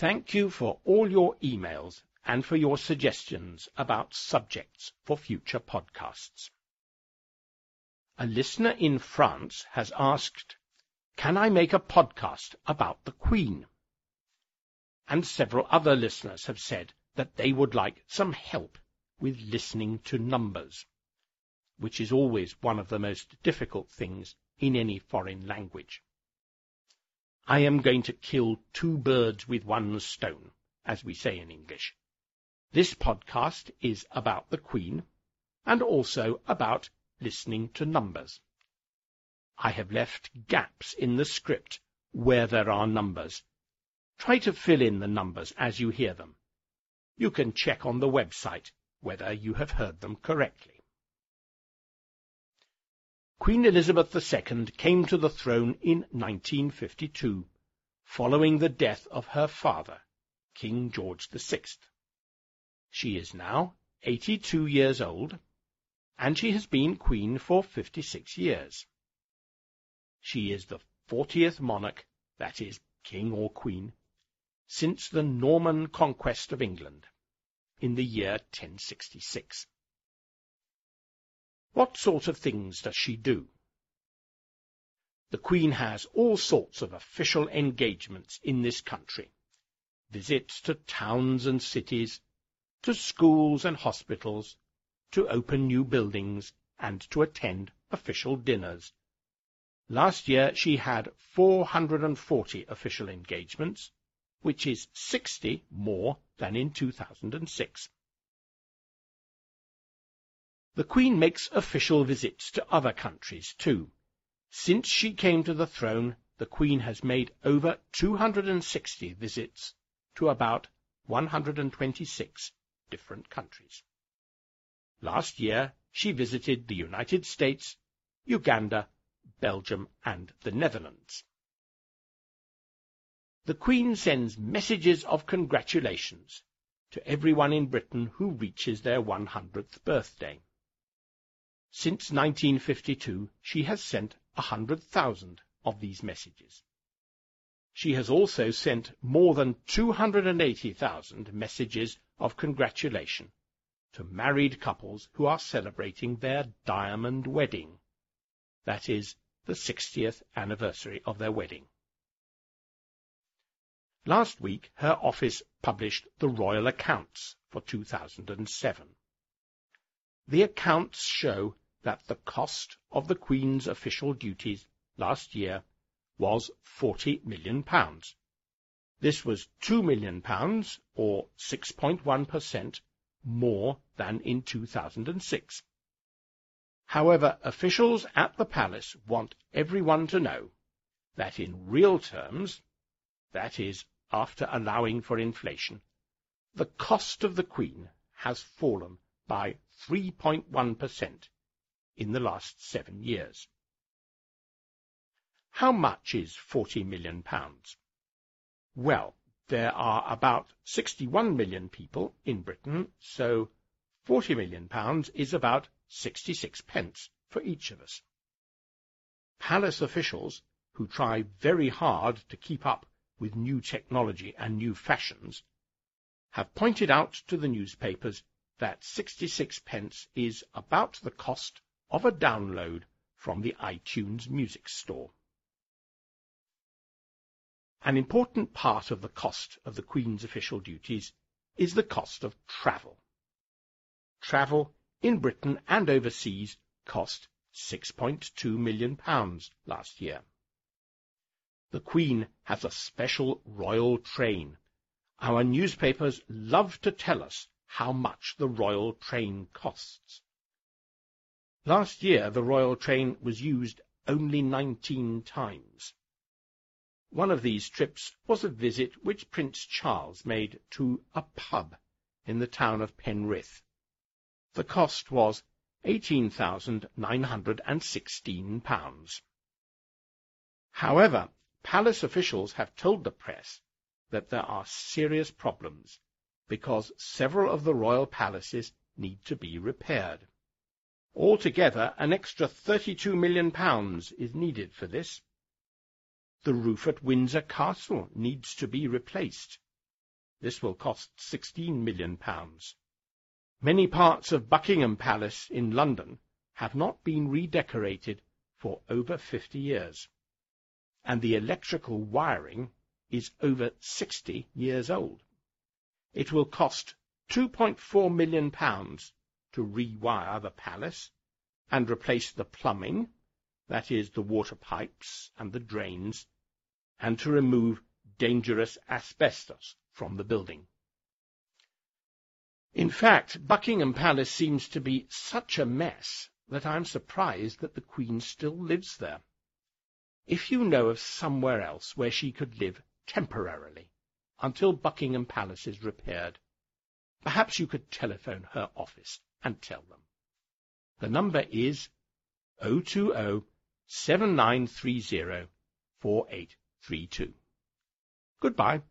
Thank you for all your emails and for your suggestions about subjects for future podcasts. A listener in France has asked, Can I make a podcast about the Queen? And several other listeners have said that they would like some help with listening to numbers, which is always one of the most difficult things in any foreign language. I am going to kill two birds with one stone, as we say in English. This podcast is about the Queen and also about listening to numbers. I have left gaps in the script where there are numbers. Try to fill in the numbers as you hear them. You can check on the website whether you have heard them correctly. Queen Elizabeth II came to the throne in 1952, following the death of her father, King George VI. She is now 82 years old, and she has been queen for 56 years. She is the 40th monarch, that is, king or queen, since the Norman conquest of England in the year 1066. What sort of things does she do? The Queen has all sorts of official engagements in this country. Visits to towns and cities, to schools and hospitals, to open new buildings, and to attend official dinners. Last year she had 440 official engagements, which is 60 more than in 2006. The Queen makes official visits to other countries, too. Since she came to the throne, the Queen has made over 260 visits to about 126 different countries. Last year, she visited the United States, Uganda, Belgium, and the Netherlands. The Queen sends messages of congratulations to everyone in Britain who reaches their 100th birthday. Since 1952, she has sent a hundred thousand of these messages. She has also sent more than 280,000 messages of congratulation to married couples who are celebrating their diamond wedding, that is, the 60th anniversary of their wedding. Last week, her office published the Royal Accounts for 2007. The accounts show that the cost of the Queen's official duties last year was £40 million. This was £2 million, or 6.1%, more than in 2006. However, officials at the palace want everyone to know that in real terms, that is, after allowing for inflation, the cost of the Queen has fallen by 3.1% in the last seven years. How much is forty million pounds? Well, there are about 61 million people in Britain, so 40 million pounds is about 66 pence for each of us. Palace officials, who try very hard to keep up with new technology and new fashions, have pointed out to the newspapers that 66 pence is about the cost of a download from the iTunes music store. An important part of the cost of the Queen's official duties is the cost of travel. Travel in Britain and overseas cost £6.2 million last year. The Queen has a special royal train. Our newspapers love to tell us how much the royal train costs. Last year the royal train was used only nineteen times. One of these trips was a visit which Prince Charles made to a pub in the town of Penrith. The cost was £18,916. However, palace officials have told the press that there are serious problems because several of the royal palaces need to be repaired. Altogether, an extra £32 million is needed for this. The roof at Windsor Castle needs to be replaced. This will cost £16 million. Many parts of Buckingham Palace in London have not been redecorated for over 50 years, and the electrical wiring is over 60 years old. It will cost £2.4 million to rewire the palace and replace the plumbing, that is, the water pipes and the drains, and to remove dangerous asbestos from the building. In fact, Buckingham Palace seems to be such a mess that I'm surprised that the Queen still lives there. If you know of somewhere else where she could live temporarily until Buckingham Palace is repaired, perhaps you could telephone her office and tell them. The number is 020 7930 4832. Goodbye.